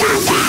Where, where?